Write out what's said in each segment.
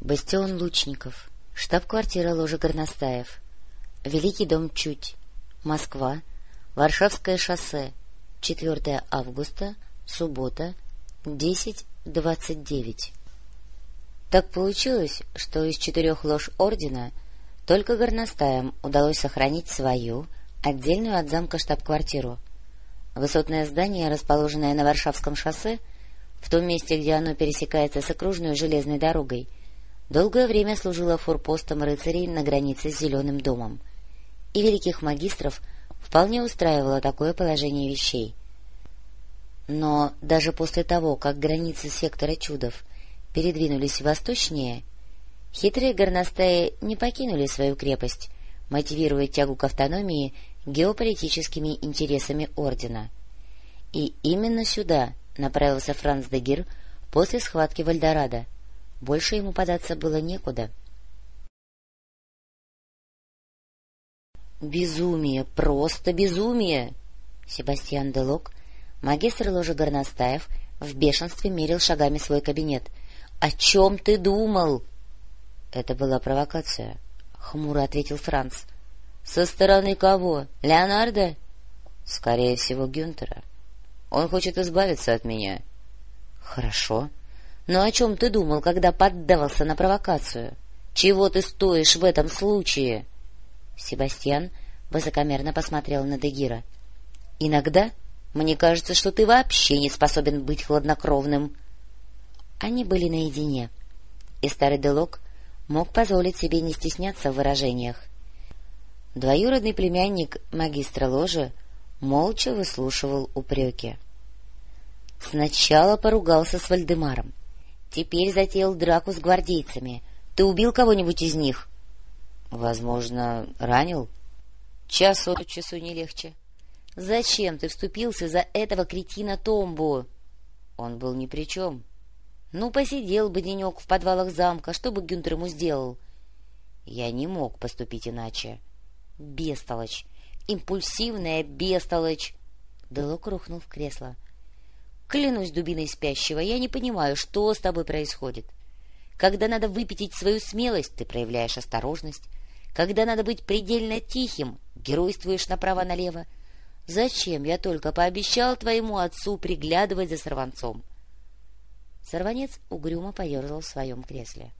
Бастион Лучников. Штаб-квартира ложа Горностаев. Великий дом Чуть. Москва. Варшавское шоссе. 4 августа. Суббота. 10.29. Так получилось, что из четырех лож ордена только горностаям удалось сохранить свою, отдельную от замка штаб-квартиру. Высотное здание, расположенное на Варшавском шоссе, в том месте, где оно пересекается с окружной железной дорогой, долгое время служила форпостом рыцарей на границе с Зеленым домом, и великих магистров вполне устраивало такое положение вещей. Но даже после того, как границы сектора чудов передвинулись восточнее, хитрые горностаи не покинули свою крепость, мотивируя тягу к автономии геополитическими интересами ордена. И именно сюда направился Франц де Гир после схватки в Альдорадо, больше ему податься было некуда. «Безумие! Просто безумие!» Себастьян Делок, магистр ложи Горностаев, в бешенстве мерил шагами свой кабинет. «О чем ты думал?» «Это была провокация», — хмуро ответил Франц. «Со стороны кого? Леонардо?» «Скорее всего, Гюнтера. Он хочет избавиться от меня». «Хорошо. Но о чем ты думал, когда поддавался на провокацию? Чего ты стоишь в этом случае? Себастьян высокомерно посмотрел на Дегира. — Иногда мне кажется, что ты вообще не способен быть хладнокровным. Они были наедине, и старый Делок мог позволить себе не стесняться в выражениях. Двоюродный племянник магистра ложи молча выслушивал упреки. Сначала поругался с Вальдемаром, Теперь затеял драку с гвардейцами. Ты убил кого-нибудь из них? — Возможно, ранил. — Час от часу не легче. — Зачем ты вступился за этого кретина Томбу? — Он был ни при чем. — Ну, посидел бы денек в подвалах замка. Что бы Гюнтер ему сделал? — Я не мог поступить иначе. — Бестолочь! Импульсивная бестолочь! Делок рухнул в кресло. — Клянусь дубиной спящего, я не понимаю, что с тобой происходит. Когда надо выпятить свою смелость, ты проявляешь осторожность. Когда надо быть предельно тихим, геройствуешь направо-налево. Зачем я только пообещал твоему отцу приглядывать за сорванцом? Сорванец угрюмо поерзал в своем кресле.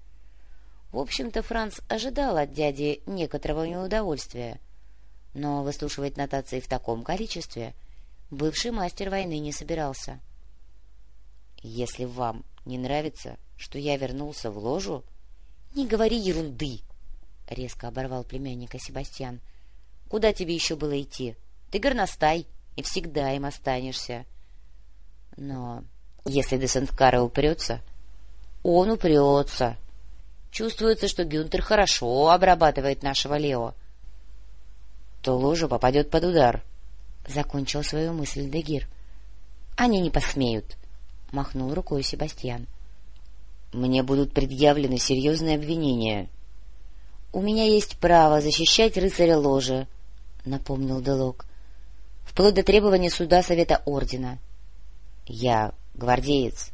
В общем-то, Франц ожидал от дяди некоторого неудовольствия, но выслушивать нотации в таком количестве бывший мастер войны не собирался. — Если вам не нравится, что я вернулся в ложу... — Не говори ерунды! — резко оборвал племянника Себастьян. — Куда тебе еще было идти? Ты горностай, и всегда им останешься. Но если Десенткара упрется... — Он упрется. Чувствуется, что Гюнтер хорошо обрабатывает нашего Лео. — То ложа попадет под удар, — закончил свою мысль Дегир. — Они не посмеют. —— махнул рукой Себастьян. — Мне будут предъявлены серьезные обвинения. — У меня есть право защищать рыцаря ложи, — напомнил Делок, — вплоть до требования суда Совета Ордена. — Я гвардеец.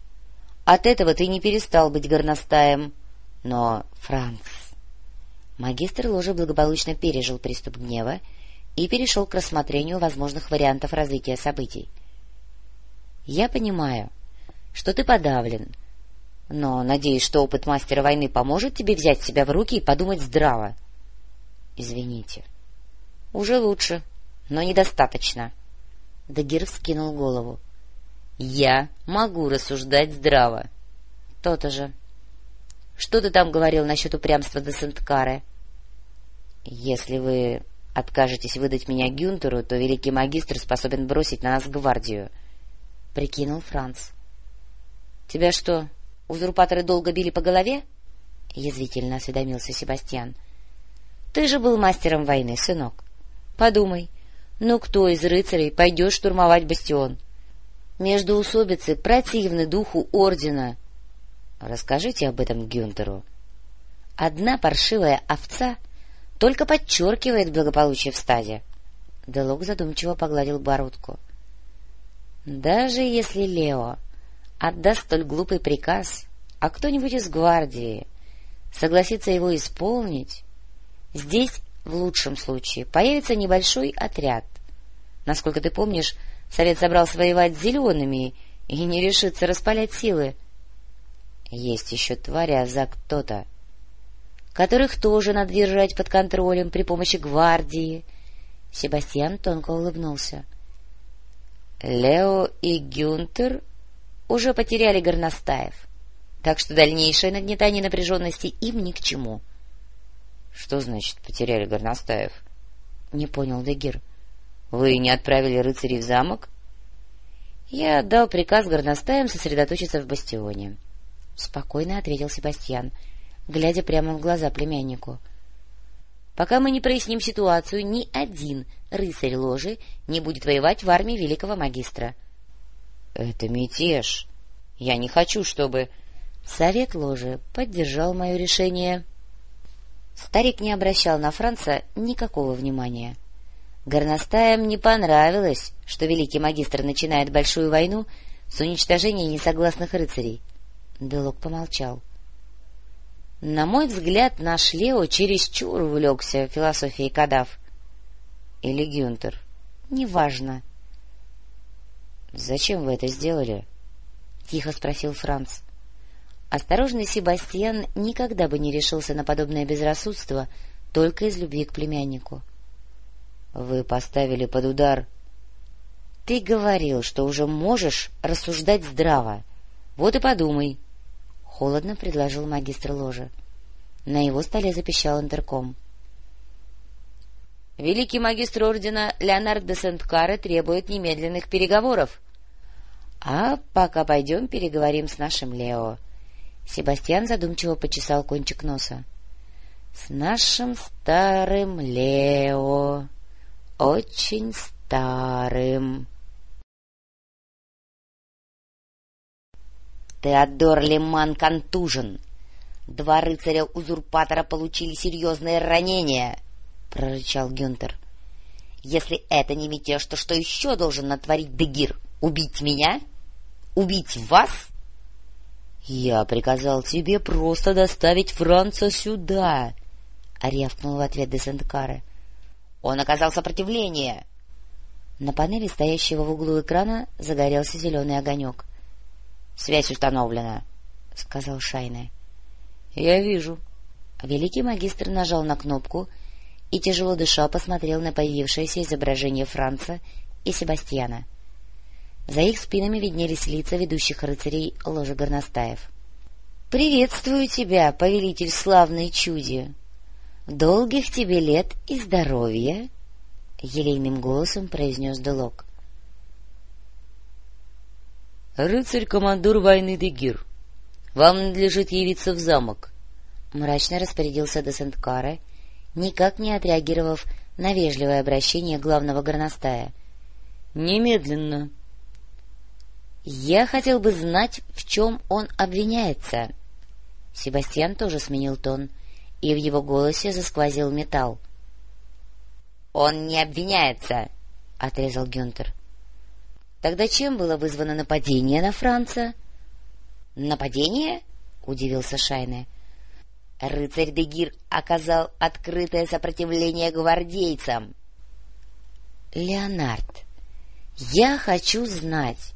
От этого ты не перестал быть горностаем. Но, Франц... Магистр ложи благополучно пережил приступ гнева и перешел к рассмотрению возможных вариантов развития событий. — Я понимаю, что ты подавлен. Но надеюсь, что опыт мастера войны поможет тебе взять себя в руки и подумать здраво. — Извините. — Уже лучше, но недостаточно. Дагир вскинул голову. — Я могу рассуждать здраво. — То-то же. — Что ты там говорил насчет упрямства де Сент-Каре? — Если вы откажетесь выдать меня Гюнтеру, то великий магистр способен бросить на нас гвардию, — прикинул Франц. — Тебя что, узурпаторы долго били по голове? — язвительно осведомился Себастьян. — Ты же был мастером войны, сынок. Подумай, ну кто из рыцарей пойдет штурмовать бастион? Междуусобицы противны духу ордена. Расскажите об этом Гюнтеру. Одна паршивая овца только подчеркивает благополучие в стаде. Делок задумчиво погладил бородку. — Даже если Лео отдаст столь глупый приказ, а кто-нибудь из гвардии согласится его исполнить, здесь, в лучшем случае, появится небольшой отряд. Насколько ты помнишь, Совет собрался воевать с зелеными и не решится распалять силы. Есть еще твари, а за кто-то, которых тоже надо держать под контролем при помощи гвардии. Себастьян тонко улыбнулся. Лео и Гюнтер уже потеряли горностаев, так что дальнейшее нагнетание напряженности им ни к чему. — Что значит «потеряли горностаев»? — не понял Дегир. — Вы не отправили рыцарей в замок? — Я отдал приказ горностаям сосредоточиться в бастионе. — спокойно ответил Себастьян, глядя прямо в глаза племяннику. — Пока мы не проясним ситуацию, ни один рыцарь ложи не будет воевать в армии великого магистра. — Это мятеж. Я не хочу, чтобы... Совет ложи поддержал мое решение. Старик не обращал на Франца никакого внимания. Горностаям не понравилось, что великий магистр начинает большую войну с уничтожения несогласных рыцарей. Делок помолчал. — На мой взгляд, наш Лео чересчур увлекся философией кадав. — Или Гюнтер. — Неважно. — Зачем вы это сделали? — тихо спросил Франц. Осторожный Себастьян никогда бы не решился на подобное безрассудство только из любви к племяннику. — Вы поставили под удар... — Ты говорил, что уже можешь рассуждать здраво. Вот и подумай. — холодно предложил магистр ложи. На его столе запищал интерком. — Великий магистр ордена Леонард де Сент-Каре требует немедленных переговоров. — А пока пойдем переговорим с нашим Лео. Себастьян задумчиво почесал кончик носа. — С нашим старым Лео, очень старым. Теодор Леман контужен. Два рыцаря-узурпатора получили серьезные ранения, — прорычал Гюнтер. — Если это не мятеж, то что еще должен натворить Дегир? Убить меня? Убить вас? —— Я приказал тебе просто доставить Франца сюда, — рявкнул в ответ Десенткаре. — Он оказал сопротивление. На панели, стоящего в углу экрана, загорелся зеленый огонек. — Связь установлена, — сказал Шайне. — Я вижу. Великий магистр нажал на кнопку и, тяжело дыша, посмотрел на появившееся изображение Франца и Себастьяна. — за их спинами виднелись лица ведущих рыцарей ложи горностаев. — Приветствую тебя, повелитель славной чуди! Долгих тебе лет и здоровья! — елейным голосом произнес Делок. — Рыцарь-командор войны Дегир, вам надлежит явиться в замок, — мрачно распорядился Десенткаре, никак не отреагировав на вежливое обращение главного горностая. — Немедленно! — я хотел бы знать, в чем он обвиняется. Себастьян тоже сменил тон, и в его голосе засквозил металл. — Он не обвиняется, — отрезал Гюнтер. — Тогда чем было вызвано нападение на Франца? — Нападение? — удивился Шайне. — Рыцарь Дегир оказал открытое сопротивление гвардейцам. — Леонард, я хочу знать,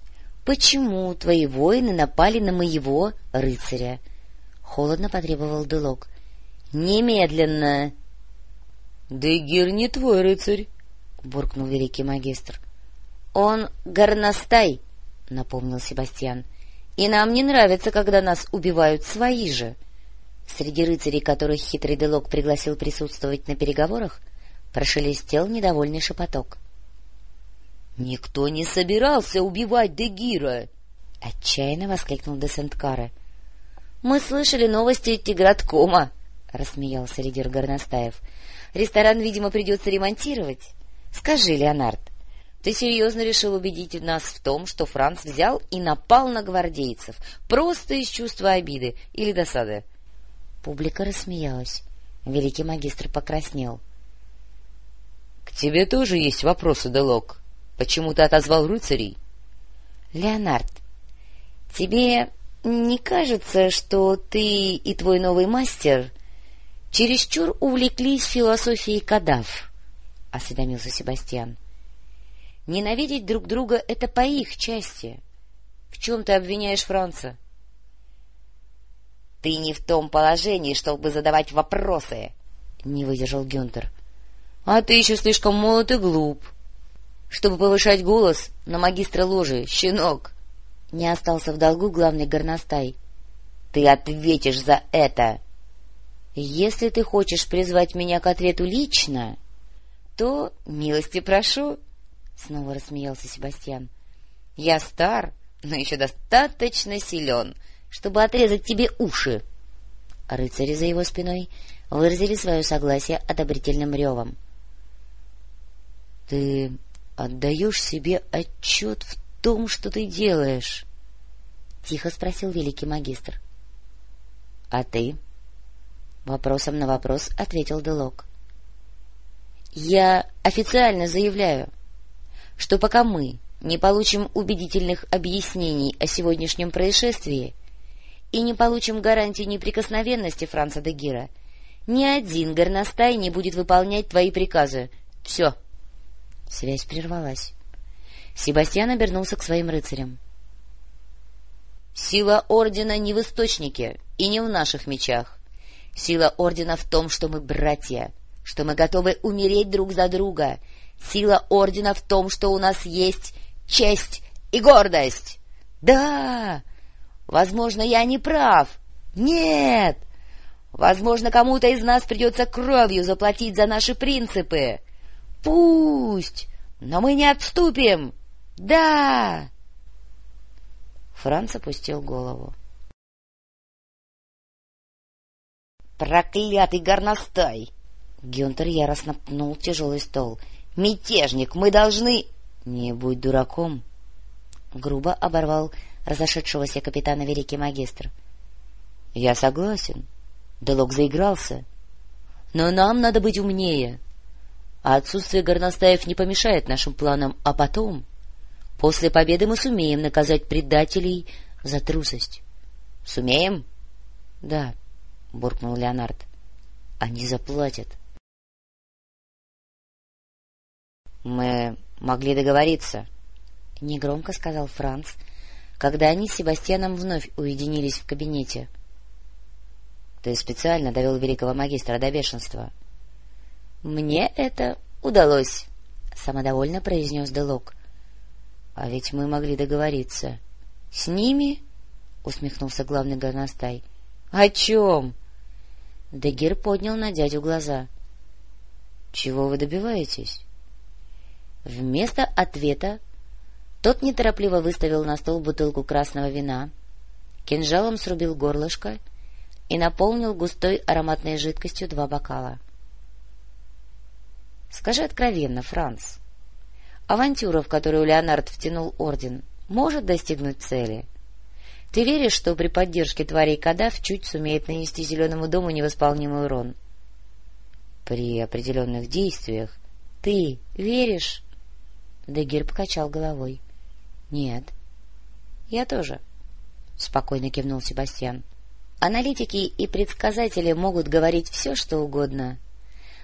почему твои воины напали на моего рыцаря? — холодно потребовал Делок. — Немедленно! — Дегир не твой рыцарь, — буркнул великий магистр. — Он горностай, — напомнил Себастьян. — И нам не нравится, когда нас убивают свои же. Среди рыцарей, которых хитрый Делок пригласил присутствовать на переговорах, прошелестел недовольный шепоток. — «Никто не собирался убивать Дегира!» — отчаянно воскликнул Десенткаре. «Мы слышали новости Тиграткома!» — рассмеялся лидер Горностаев. «Ресторан, видимо, придется ремонтировать. Скажи, Леонард, ты серьезно решил убедить нас в том, что Франц взял и напал на гвардейцев, просто из чувства обиды или досады?» Публика рассмеялась. Великий магистр покраснел. — К тебе тоже есть вопросы, Делок? Почему ты отозвал рыцарей? — Леонард, тебе не кажется, что ты и твой новый мастер чересчур увлеклись философией кадав? — осведомился Себастьян. — Ненавидеть друг друга — это по их части. В чем ты обвиняешь Франца? — Ты не в том положении, чтобы задавать вопросы, — не выдержал Гюнтер. — А ты еще слишком молод и глуп, чтобы повышать голос на магистра ложи, щенок. Не остался в долгу главный горностай. — Ты ответишь за это! — Если ты хочешь призвать меня к ответу лично, то милости прошу, — снова рассмеялся Себастьян. — Я стар, но еще достаточно силен, чтобы отрезать тебе уши. Рыцари за его спиной выразили свое согласие одобрительным ревом. — Ты отдаешь себе отчет в том, что ты делаешь? — тихо спросил великий магистр. — А ты? Вопросом на вопрос ответил Делок. — Я официально заявляю, что пока мы не получим убедительных объяснений о сегодняшнем происшествии и не получим гарантии неприкосновенности Франца де Гира, ни один горностай не будет выполнять твои приказы. Все. Связь прервалась. Себастьян обернулся к своим рыцарям. — Сила Ордена не в источнике и не в наших мечах. Сила Ордена в том, что мы братья, что мы готовы умереть друг за друга. Сила Ордена в том, что у нас есть честь и гордость. Да, возможно, я не прав. Нет, возможно, кому-то из нас придется кровью заплатить за наши принципы. Пусть, но мы не отступим. Да! Франц опустил голову. «Проклятый горностай!» Гюнтер яростно пнул тяжелый стол. «Мятежник, мы должны...» «Не будь дураком!» Грубо оборвал разошедшегося капитана великий магистр. «Я согласен. Делок заигрался. Но нам надо быть умнее. А отсутствие горностаев не помешает нашим планам, а потом...» После победы мы сумеем наказать предателей за трусость. — Сумеем? — Да, — буркнул Леонард. — Они заплатят. — Мы могли договориться, — негромко сказал Франц, когда они с Себастьяном вновь уединились в кабинете. — Ты специально довел великого магистра до бешенства. — Мне это удалось, — самодовольно произнес Делок. А ведь мы могли договориться. — С ними? — усмехнулся главный горностай. — О чем? Дегир поднял на дядю глаза. — Чего вы добиваетесь? Вместо ответа тот неторопливо выставил на стол бутылку красного вина, кинжалом срубил горлышко и наполнил густой ароматной жидкостью два бокала. — Скажи откровенно, Франц, Авантюра, в которую Леонард втянул Орден, может достигнуть цели. Ты веришь, что при поддержке тварей Кадав чуть сумеет нанести Зеленому дому невосполнимый урон? При определенных действиях. Ты веришь? Дегир покачал головой. — Нет. — Я тоже, — спокойно кивнул Себастьян. — Аналитики и предсказатели могут говорить все, что угодно,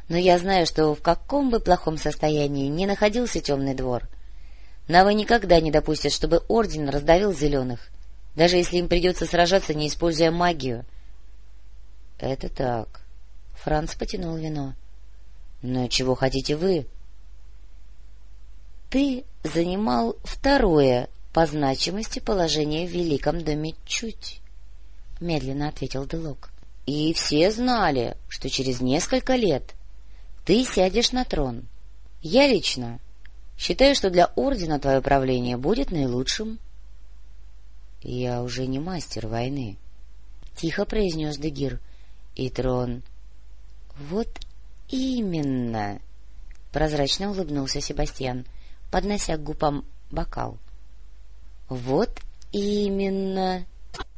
но я знаю, что в каком бы плохом состоянии не находился темный двор, Навы никогда не допустят, чтобы Орден раздавил зеленых, даже если им придется сражаться, не используя магию. — Это так. Франц потянул вино. — Но чего хотите вы? — Ты занимал второе по значимости положение в Великом доме чуть, — медленно ответил Делок. — И все знали, что через несколько лет ты сядешь на трон. Я лично считаю, что для ордена твое правление будет наилучшим. — Я уже не мастер войны, — тихо произнес Дегир. — И трон... — Вот именно! — прозрачно улыбнулся Себастьян, поднося к губам бокал. — Вот именно!